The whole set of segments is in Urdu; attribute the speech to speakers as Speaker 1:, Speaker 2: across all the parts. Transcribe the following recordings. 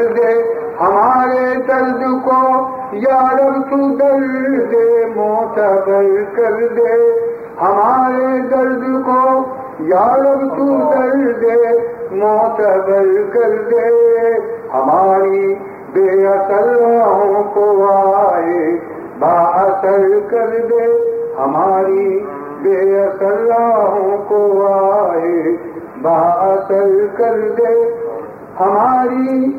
Speaker 1: کر دے، ہمارے درد کو یا رب تو درد معتبر کر دے۔ ہمارے درد کو یا رب تو درد معتبر کر دے۔ ہماری بے اصلوں کو آئے، با اثر کر دے۔ ہماری بے اصلوں کو آئے، با اثر کر دے۔ ہماری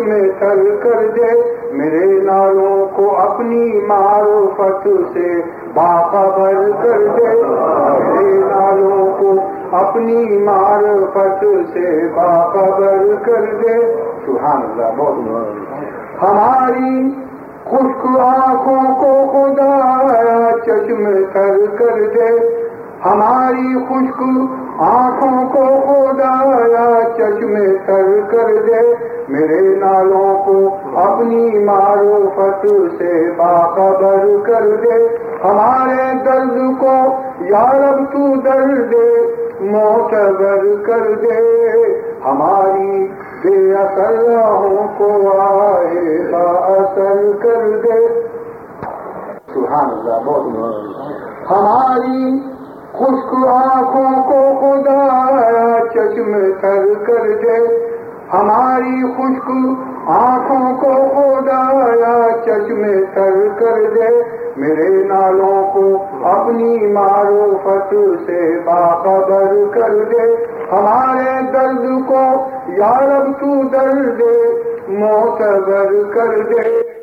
Speaker 1: چشمے تر کر دے۔ میرے نالوں کو اپنی معروفت سے باخبر کر دے۔ میرے نالوں کو اپنی معرفت سے باخبر کر دے۔ سبحان اللہ بہت۔ ہماری خشک آنکھوں کو خدا چشم تر کر دے۔ ہماری خشک آنکھوں کو خدایا چشم تر کر دے میرے نالوں کو اپنی معروفت سے باخبر کر دے ہمارے درد کو یارب تو درد معتبر کر دے ہماری بے اصلوں کو آئے با اثر کر دے سبحان آنکھوں کو خدا چشم تر کر دے۔ ہماری خشک آنکھوں کو خدایا چشم تر کر دے۔ میرے نالوں کو اپنی معروفت سے باخبر کر دے۔ ہمارے درد کو یارب تو درد معتبر کر دے۔